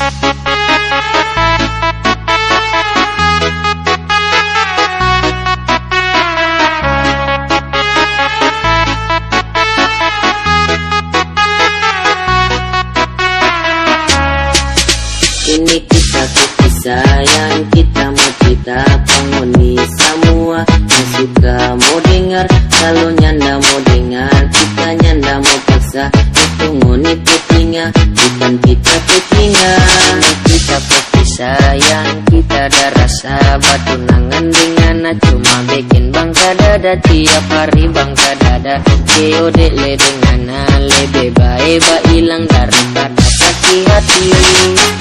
Ini kisah yang kita mau cerita Penghuni semua. Yang suka mau dengar Kalau nyanda mau dengar. Kita nyanda mau paksa Itu ngoni telinga bukan kita telinga ada rasa Batu nangan dengan cuma bikin bangka dada. Tiap hari bangka dada COD le dengan lebih baik hilang daripada sakit hati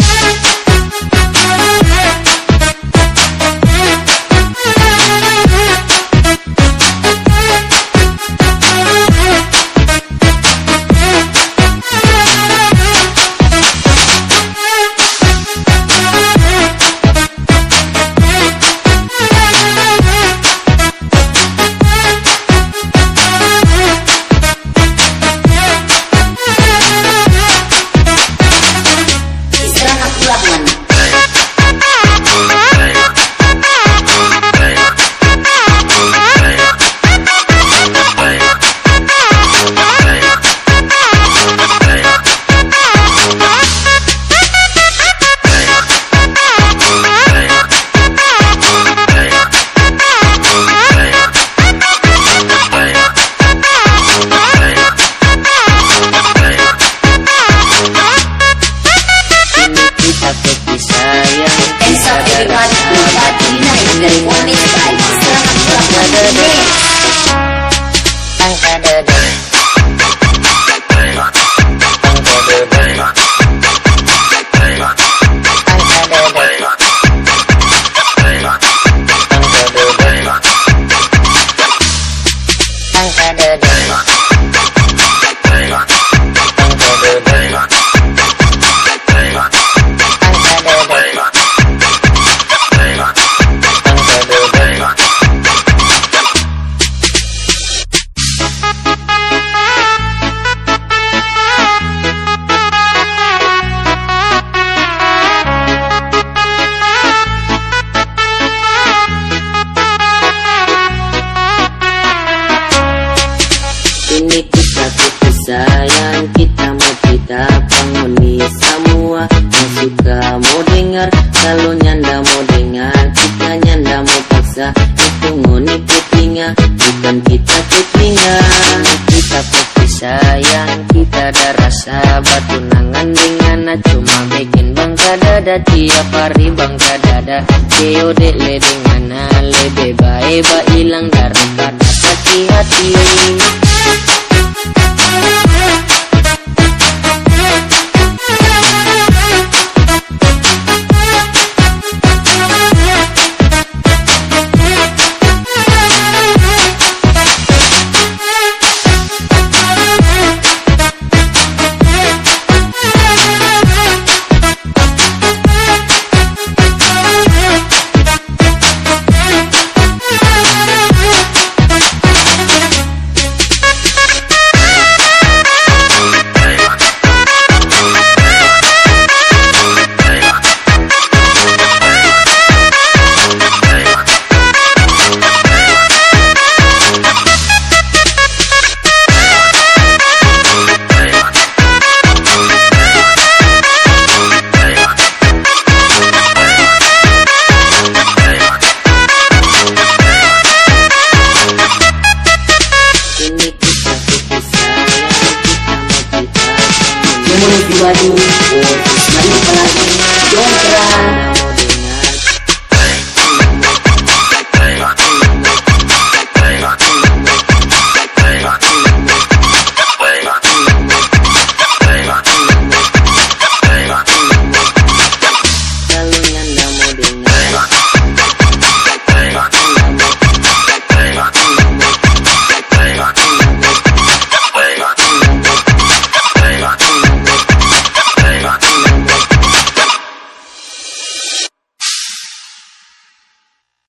cerita Penghuni semua. Yang suka mau dengar Kalau nyanda mau dengar. Kita nyanda mau paksa Itu ngoni telinga bukan kita Ini kita kisah yang kita ada rasa Batu nangan dengan cuma bikin bangka dada Tiap hari. Bangka dada COD le dengan lebih baik hilang daripada sakit hati baju, oh, mari pelagi, jontra.